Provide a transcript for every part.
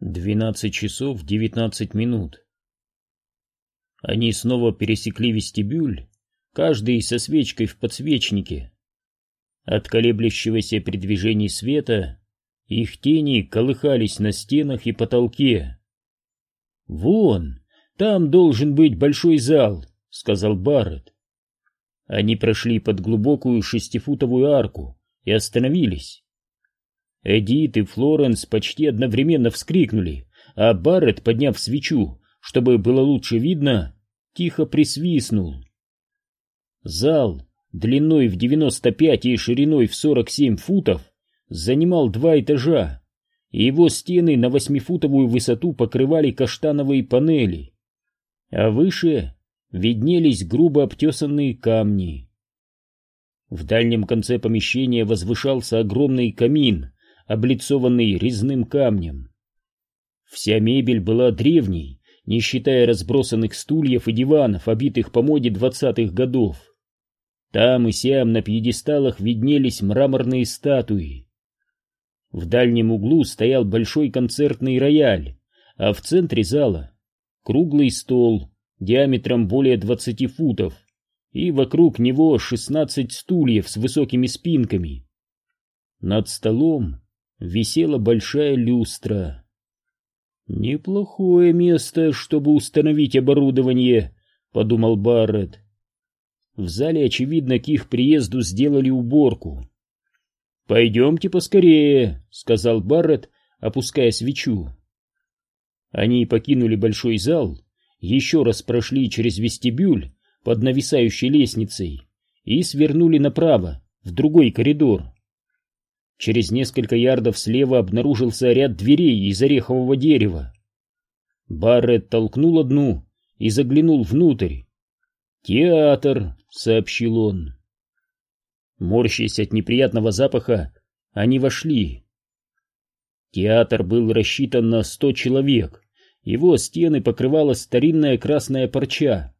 Двенадцать часов девятнадцать минут. Они снова пересекли вестибюль, каждый со свечкой в подсвечнике. От колеблющегося при движении света их тени колыхались на стенах и потолке. «Вон, там должен быть большой зал», — сказал Барретт. Они прошли под глубокую шестифутовую арку и остановились. Эдит и Флоренс почти одновременно вскрикнули, а Барретт, подняв свечу, чтобы было лучше видно, тихо присвистнул. Зал, длиной в 95 и шириной в 47 футов, занимал два этажа, и его стены на восьмифутовую высоту покрывали каштановые панели, а выше виднелись грубо обтесанные камни. В дальнем конце помещения возвышался огромный камин, облицованный резным камнем. Вся мебель была древней, не считая разбросанных стульев и диванов, обитых по моде двадцатых годов. Там и сям на пьедесталах виднелись мраморные статуи. В дальнем углу стоял большой концертный рояль, а в центре зала круглый стол диаметром более двадцати футов, и вокруг него шестнадцать стульев с высокими спинками. Над столом висела большая люстра. «Неплохое место, чтобы установить оборудование», — подумал Барретт. В зале, очевидно, к их приезду сделали уборку. «Пойдемте поскорее», — сказал Барретт, опуская свечу. Они покинули большой зал, еще раз прошли через вестибюль под нависающей лестницей и свернули направо, в другой коридор. Через несколько ярдов слева обнаружился ряд дверей из орехового дерева. Барретт толкнул одну и заглянул внутрь. «Театр», — сообщил он. Морщась от неприятного запаха, они вошли. Театр был рассчитан на сто человек. Его стены покрывала старинная красная парча,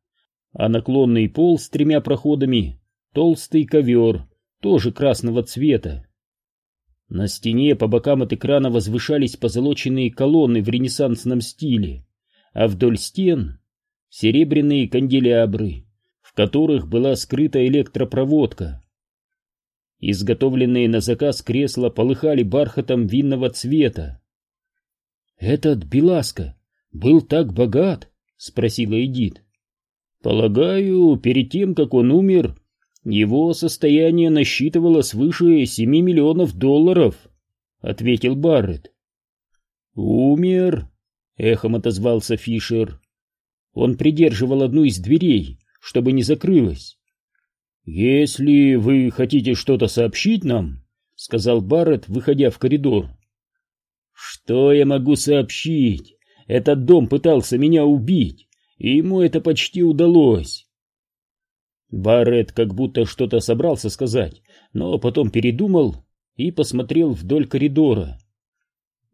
а наклонный пол с тремя проходами — толстый ковер, тоже красного цвета. На стене по бокам от экрана возвышались позолоченные колонны в ренессансном стиле, а вдоль стен — серебряные канделябры, в которых была скрыта электропроводка. Изготовленные на заказ кресла полыхали бархатом винного цвета. «Этот Беласко был так богат?» — спросила Эдит. «Полагаю, перед тем, как он умер, его состояние насчитывало свыше семи миллионов долларов, ответил Барретт. Умер, эхом отозвался Фишер. Он придерживал одну из дверей, чтобы не закрылась. Если вы хотите что-то сообщить нам, сказал Барретт, выходя в коридор. Что я могу сообщить? Этот дом пытался меня убить, и ему это почти удалось. Барретт как будто что-то собрался сказать, но потом передумал и посмотрел вдоль коридора.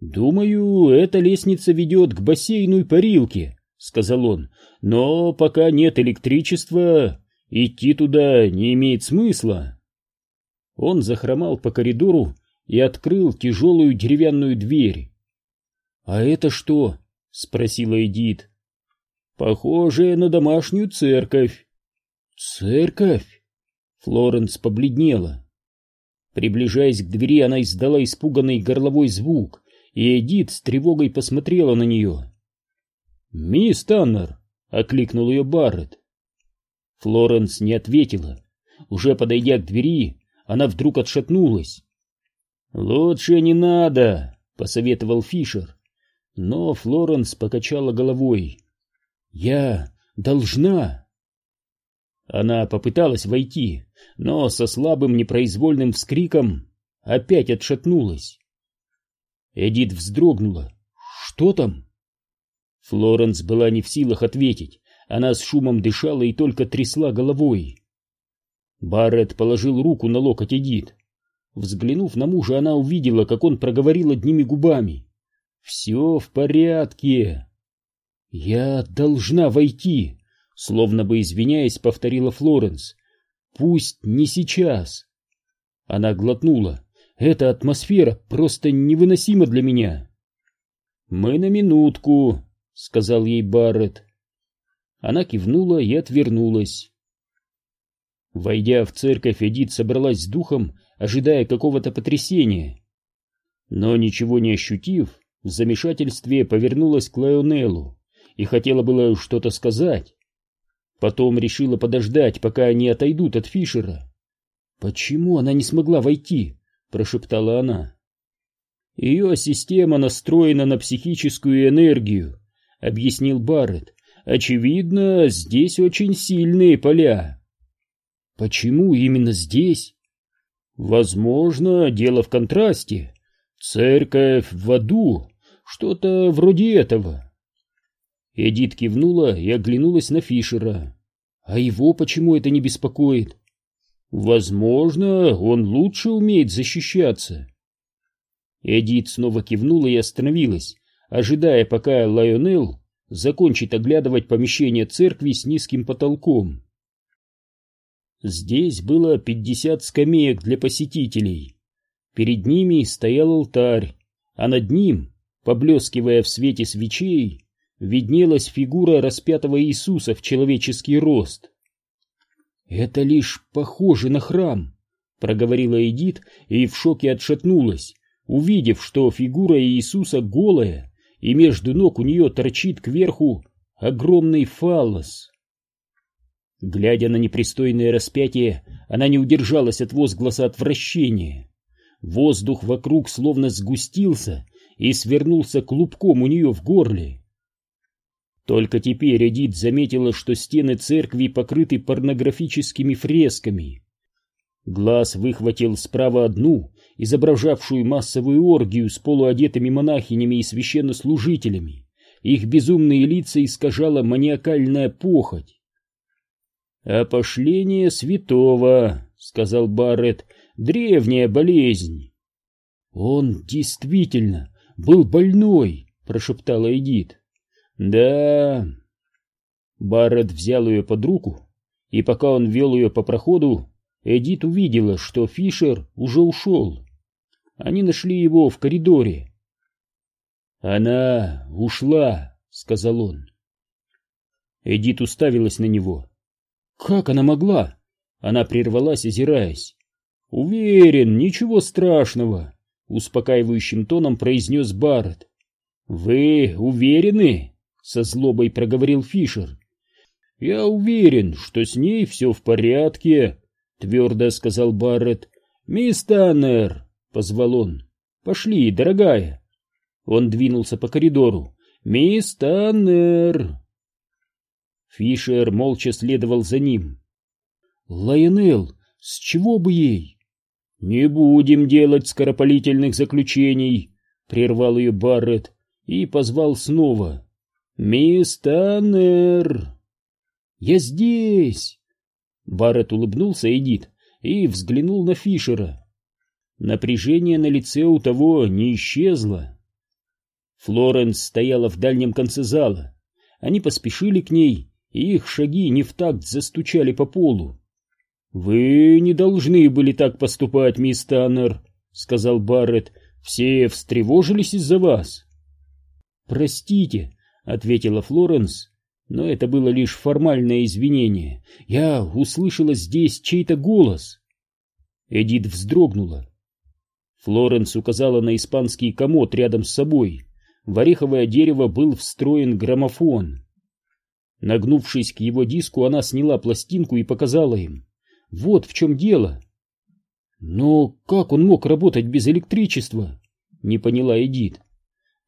«Думаю, эта лестница ведет к бассейну и парилке», — сказал он, — «но пока нет электричества, идти туда не имеет смысла». Он захромал по коридору и открыл тяжелую деревянную дверь. «А это что?» — спросила Эдит. «Похоже на домашнюю церковь», «Церковь!» Флоренс побледнела. Приближаясь к двери, она издала испуганный горловой звук, и Эдит с тревогой посмотрела на нее. «Мисс Таннер!» — окликнул ее Барретт. Флоренс не ответила. Уже подойдя к двери, она вдруг отшатнулась. «Лучше не надо!» — посоветовал Фишер. Но Флоренс покачала головой. «Я должна!» Она попыталась войти, но со слабым непроизвольным вскриком опять отшатнулась. Эдит вздрогнула. «Что там?» Флоренс была не в силах ответить. Она с шумом дышала и только трясла головой. Барретт положил руку на локоть Эдит. Взглянув на мужа, она увидела, как он проговорил одними губами. «Все в порядке. Я должна войти». Словно бы извиняясь, повторила Флоренс. «Пусть не сейчас». Она глотнула. «Эта атмосфера просто невыносима для меня». «Мы на минутку», — сказал ей Барретт. Она кивнула и отвернулась. Войдя в церковь, Эдит собралась с духом, ожидая какого-то потрясения. Но ничего не ощутив, в замешательстве повернулась к Лайонеллу и хотела было что-то сказать. Потом решила подождать, пока они отойдут от Фишера. «Почему она не смогла войти?» — прошептала она. «Ее система настроена на психическую энергию», — объяснил Барретт. «Очевидно, здесь очень сильные поля». «Почему именно здесь?» «Возможно, дело в контрасте. Церковь в аду, что-то вроде этого». Эдит кивнула и оглянулась на Фишера. «А его почему это не беспокоит?» «Возможно, он лучше умеет защищаться». Эдит снова кивнула и остановилась, ожидая, пока Лайонел закончит оглядывать помещение церкви с низким потолком. Здесь было пятьдесят скамеек для посетителей. Перед ними стоял алтарь, а над ним, поблескивая в свете свечей, виднелась фигура распятого Иисуса в человеческий рост. «Это лишь похоже на храм», — проговорила Эдит и в шоке отшатнулась, увидев, что фигура Иисуса голая, и между ног у нее торчит кверху огромный фаллос. Глядя на непристойное распятие, она не удержалась от возгласа отвращения. Воздух вокруг словно сгустился и свернулся клубком у нее в горле. Только теперь Эдит заметила, что стены церкви покрыты порнографическими фресками. Глаз выхватил справа одну, изображавшую массовую оргию с полуодетыми монахинями и священнослужителями. Их безумные лица искажала маниакальная похоть. «Опошление святого», — сказал Барретт, — «древняя болезнь». «Он действительно был больной», — прошептала Эдит. «Да...» Барретт взял ее под руку, и пока он вел ее по проходу, Эдит увидела, что Фишер уже ушел. Они нашли его в коридоре. «Она ушла», — сказал он. Эдит уставилась на него. «Как она могла?» Она прервалась, озираясь. «Уверен, ничего страшного», — успокаивающим тоном произнес Барретт. «Вы уверены?» — со злобой проговорил Фишер. «Я уверен, что с ней все в порядке», — твердо сказал Барретт. «Мисс Таннер!» — позвал он. «Пошли, дорогая!» Он двинулся по коридору. «Мисс Таннер!» Фишер молча следовал за ним. «Лайонел, с чего бы ей?» «Не будем делать скоропалительных заключений», — прервал ее Барретт и позвал снова. «Мисс Таннер!» «Я здесь!» Барретт улыбнулся Эдит и взглянул на Фишера. Напряжение на лице у того не исчезло. Флоренс стояла в дальнем конце зала. Они поспешили к ней, и их шаги не в такт застучали по полу. «Вы не должны были так поступать, мисс Таннер», — сказал Барретт. «Все встревожились из-за вас». «Простите», — ответила Флоренс, но это было лишь формальное извинение. «Я услышала здесь чей-то голос». Эдит вздрогнула. Флоренс указала на испанский комод рядом с собой. В ореховое дерево был встроен граммофон. Нагнувшись к его диску, она сняла пластинку и показала им. Вот в чем дело. Но как он мог работать без электричества? Не поняла Эдит.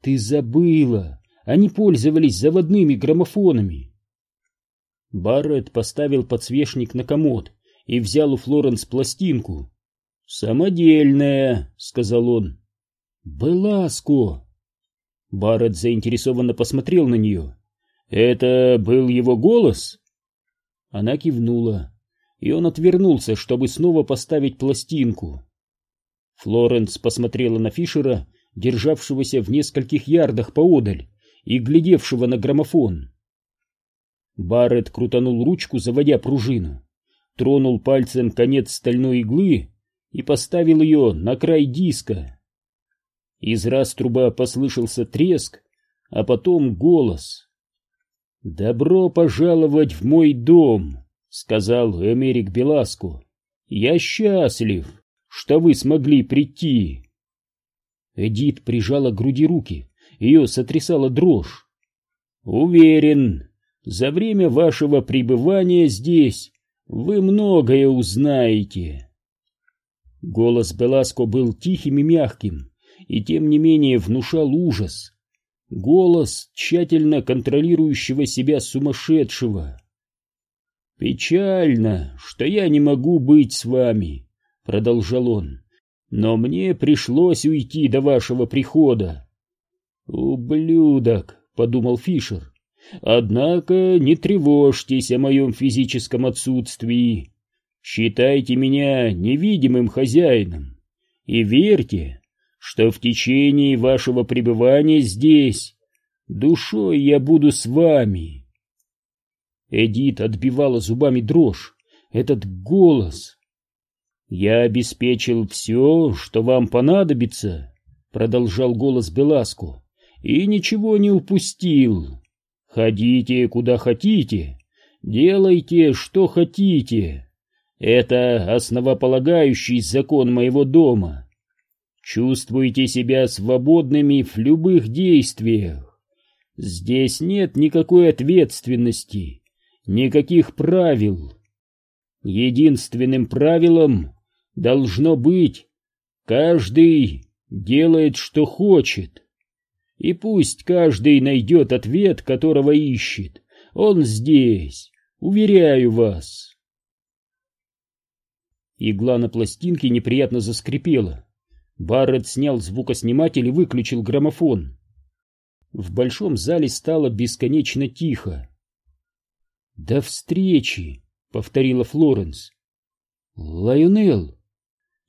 Ты забыла. Они пользовались заводными граммофонами. Барретт поставил подсвечник на комод и взял у Флоренс пластинку. «Самодельная», — сказал он. «Беласко». Барретт заинтересованно посмотрел на нее. «Это был его голос?» Она кивнула, и он отвернулся, чтобы снова поставить пластинку. Флоренс посмотрела на Фишера, державшегося в нескольких ярдах поодаль и глядевшего на граммофон. Барретт крутанул ручку, заводя пружину, тронул пальцем конец стальной иглы и поставил ее на край диска. Из раструба послышался треск, а потом голос. «Добро пожаловать в мой дом», — сказал Эмерик Беласко. «Я счастлив, что вы смогли прийти». Эдит прижала к груди руки, ее сотрясала дрожь. «Уверен, за время вашего пребывания здесь вы многое узнаете». Голос Беласко был тихим и мягким, и тем не менее внушал ужас. Голос тщательно контролирующего себя сумасшедшего. «Печально, что я не могу быть с вами», — продолжал он, — «но мне пришлось уйти до вашего прихода». «Ублюдок», — подумал Фишер, — «однако не тревожьтесь о моем физическом отсутствии. Считайте меня невидимым хозяином и верьте, что в течение вашего пребывания здесь душой я буду с вами. Эдит отбивала зубами дрожь. Этот голос. Я обеспечил все, что вам понадобится, продолжал голос Беласку, и ничего не упустил. Ходите куда хотите, делайте что хотите. Это основополагающий закон моего дома. Чувствуйте себя свободными в любых действиях. Здесь нет никакой ответственности, никаких правил. Единственным правилом должно быть каждый делает, что хочет. И пусть каждый найдет ответ, которого ищет. Он здесь, уверяю вас. Игла на пластинке неприятно заскрипела. Барретт снял звукосниматель и выключил граммофон. В большом зале стало бесконечно тихо. «До встречи!» — повторила Флоренс. «Лайонел!»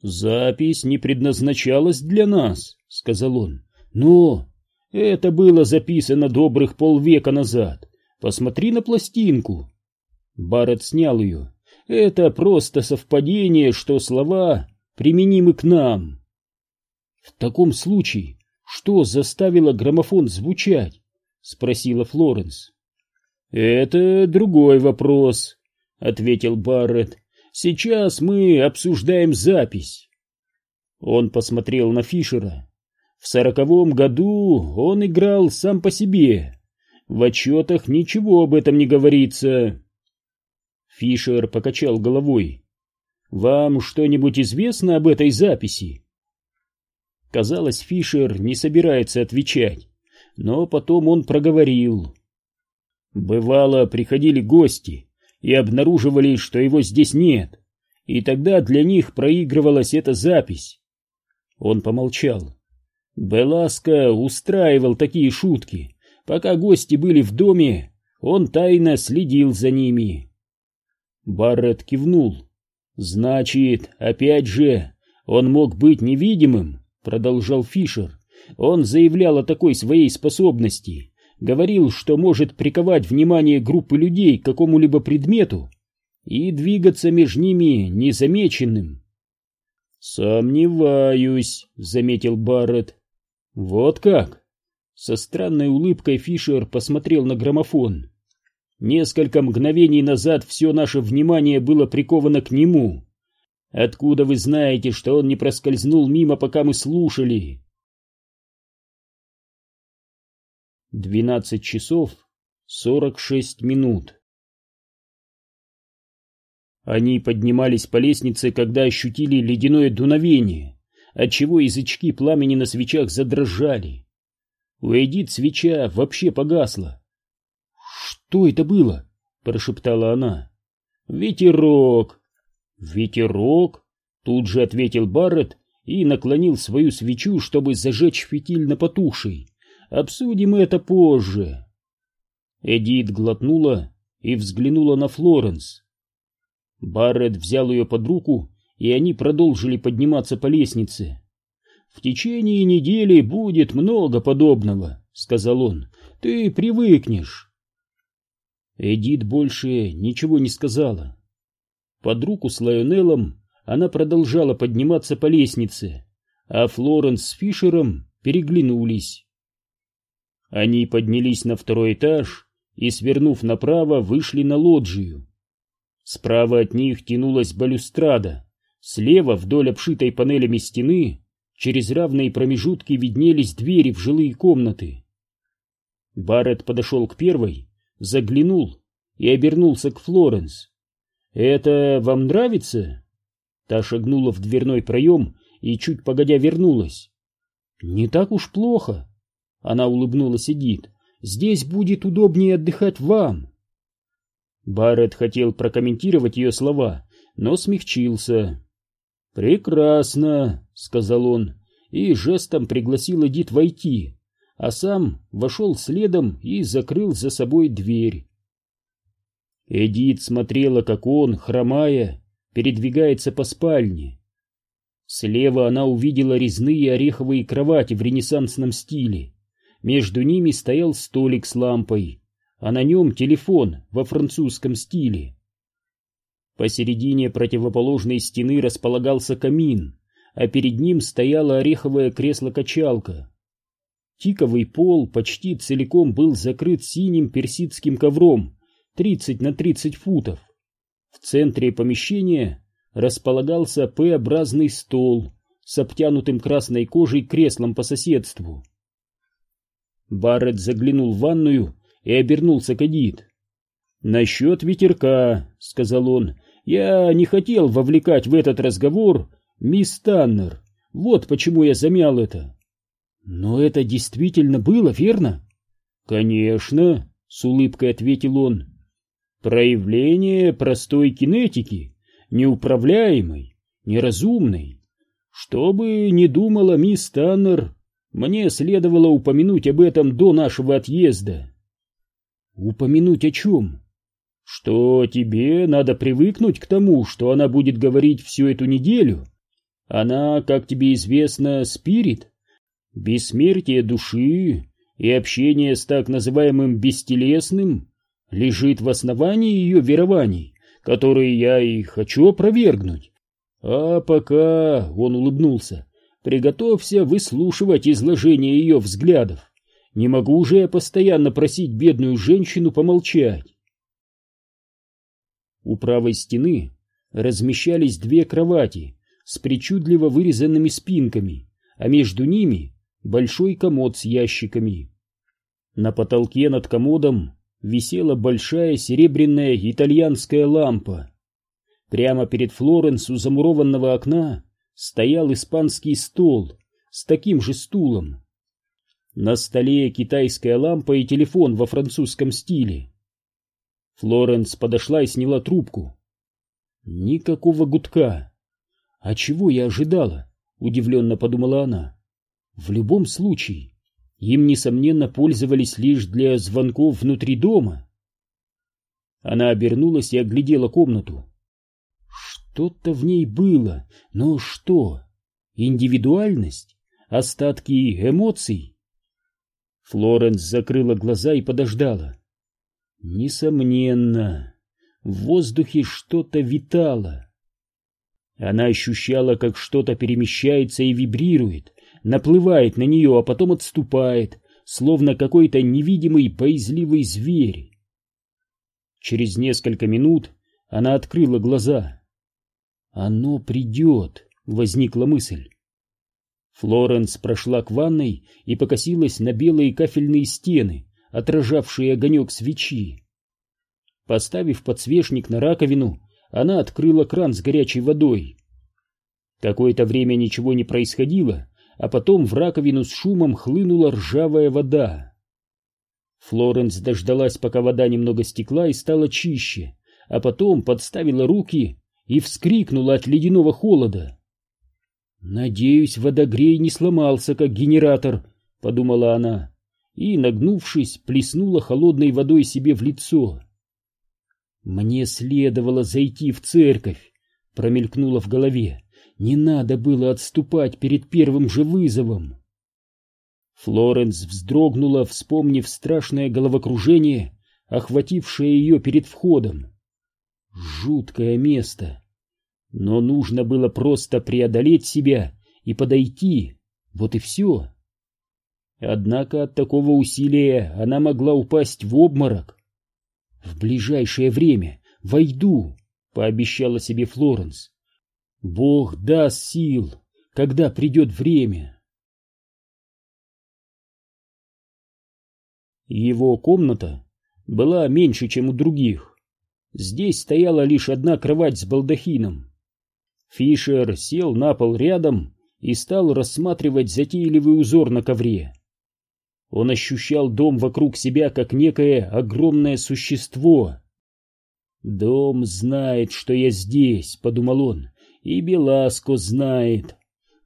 «Запись не предназначалась для нас», — сказал он. «Но это было записано добрых полвека назад. Посмотри на пластинку». Барретт снял ее. «Это просто совпадение, что слова применимы к нам». В таком случае, что заставило граммофон звучать? спросила Флоренс. Это другой вопрос, ответил Барретт. Сейчас мы обсуждаем запись. Он посмотрел на Фишера. В сороковом году он играл сам по себе. В отчетах ничего об этом не говорится. Фишер покачал головой. «Вам что-нибудь известно об этой записи?» Казалось, Фишер не собирается отвечать, но потом он проговорил. Бывало, приходили гости и обнаруживали, что его здесь нет, и тогда для них проигрывалась эта запись. Он помолчал. Беласко устраивал такие шутки. Пока гости были в доме, он тайно следил за ними. Барретт кивнул. Значит, опять же, он мог быть невидимым продолжал Фишер. Он заявлял о такой своей способности, говорил, что может приковать внимание группы людей к какому-либо предмету и двигаться между ними незамеченным. «Сомневаюсь», — заметил Барретт. «Вот как?» Со странной улыбкой Фишер посмотрел на граммофон. Несколько мгновений назад все наше внимание было приковано к нему. Откуда вы знаете, что он не проскользнул мимо, пока мы слушали? Двенадцать часов сорок шесть минут. Они поднимались по лестнице, когда ощутили ледяное дуновение, отчего язычки пламени на свечах задрожали. У Эдит свеча вообще погасла. «Что это было?» — прошептала она. «Ветерок», «Ветерок!» — тут же ответил Барретт и наклонил свою свечу, чтобы зажечь фитиль на потухшей. «Обсудим это позже». Эдит глотнула и взглянула на Флоренс. Барретт взял ее под руку, и они продолжили подниматься по лестнице. «В течение недели будет много подобного», — сказал он. «Ты привыкнешь». Эдит больше ничего не сказала. Под руку с Лайонеллом она продолжала подниматься по лестнице, а Флоренс с Фишером переглянулись. Они поднялись на второй этаж и, свернув направо, вышли на лоджию. Справа от них тянулась балюстрада, слева вдоль обшитой панелями стены через равные промежутки виднелись двери в жилые комнаты. Барретт подошел к первой, заглянул и обернулся к Флоренс. «Это вам нравится?» Та шагнула в дверной проем и чуть погодя вернулась. «Не так уж плохо», — она улыбнулась Эдит. «Здесь будет удобнее отдыхать вам». Барретт хотел прокомментировать ее слова, но смягчился. «Прекрасно», — сказал он, и жестом пригласил Эдит войти, а сам вошел следом и закрыл за собой дверь. Эдит смотрела, как он, хромая, передвигается по спальне. Слева она увидела резные ореховые кровати в ренессансном стиле. Между ними стоял столик с лампой, а на нем телефон во французском стиле. Посередине противоположной стены располагался камин, а перед ним стояло ореховое кресло-качалка. Тиковый пол почти целиком был закрыт синим персидским ковром 30 на 30 футов. В центре помещения располагался П-образный стол с обтянутым красной кожей креслом по соседству. Барретт заглянул в ванную и обернулся к Эдит. «Насчет ветерка», — сказал он, — «я не хотел вовлекать в этот разговор мисс Таннер. Вот почему я замял это». «Но это действительно было, верно?» «Конечно», — с улыбкой ответил он. Проявление простой кинетики, неуправляемой, неразумной. Что бы ни думала мисс Таннер, мне следовало упомянуть об этом до нашего отъезда. Упомянуть о чем? Что тебе надо привыкнуть к тому, что она будет говорить всю эту неделю. Она, как тебе известно, спирит, бессмертие души и общение с так называемым бестелесным лежит в основании ее верований, которые я и хочу опровергнуть. А пока, он улыбнулся, приготовься выслушивать изложение ее взглядов. Не могу уже я постоянно просить бедную женщину помолчать. У правой стены размещались две кровати с причудливо вырезанными спинками, а между ними большой комод с ящиками. На потолке над комодом висела большая серебряная итальянская лампа. Прямо перед Флоренс у замурованного окна стоял испанский стол с таким же стулом. На столе китайская лампа и телефон во французском стиле. Флоренс подошла и сняла трубку. Никакого гудка. А чего я ожидала? Удивленно подумала она. В любом случае, им, несомненно, пользовались лишь для звонков внутри дома. Она обернулась и оглядела комнату. Что-то в ней было, но что? Индивидуальность? Остатки эмоций? Флоренс закрыла глаза и подождала. Несомненно, в воздухе что-то витало. Она ощущала, как что-то перемещается и вибрирует, наплывает на нее, а потом отступает, словно какой-то невидимый боязливый зверь. Через несколько минут она открыла глаза. «Оно придет», — возникла мысль. Флоренс прошла к ванной и покосилась на белые кафельные стены, отражавшие огонек свечи. Поставив подсвечник на раковину, она открыла кран с горячей водой. Какое-то время ничего не происходило, а потом в раковину с шумом хлынула ржавая вода. Флоренс дождалась, пока вода немного стекла и стала чище, а потом подставила руки и вскрикнула от ледяного холода. «Надеюсь, водогрей не сломался, как генератор», — подумала она, и, нагнувшись, плеснула холодной водой себе в лицо. «Мне следовало зайти в церковь», — промелькнуло в голове. Не надо было отступать перед первым же вызовом. Флоренс вздрогнула, вспомнив страшное головокружение, охватившее ее перед входом. Жуткое место. Но нужно было просто преодолеть себя и подойти. Вот и все. Однако от такого усилия она могла упасть в обморок. «В ближайшее время войду», — пообещала себе Флоренс. «Бог даст сил, когда придет время». Его комната была меньше, чем у других. Здесь стояла лишь одна кровать с балдахином. Фишер сел на пол рядом и стал рассматривать затейливый узор на ковре. Он ощущал дом вокруг себя как некое огромное существо. «Дом знает, что я здесь», — подумал он, — «и Беласко знает.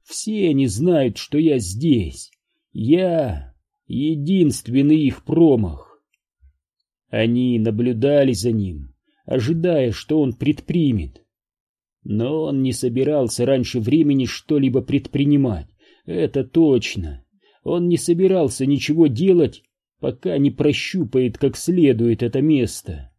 Все они знают, что я здесь. Я — единственный их промах». Они наблюдали за ним, ожидая, что он предпримет. Но он не собирался раньше времени что-либо предпринимать, это точно. Он не собирался ничего делать, пока не прощупает как следует это место.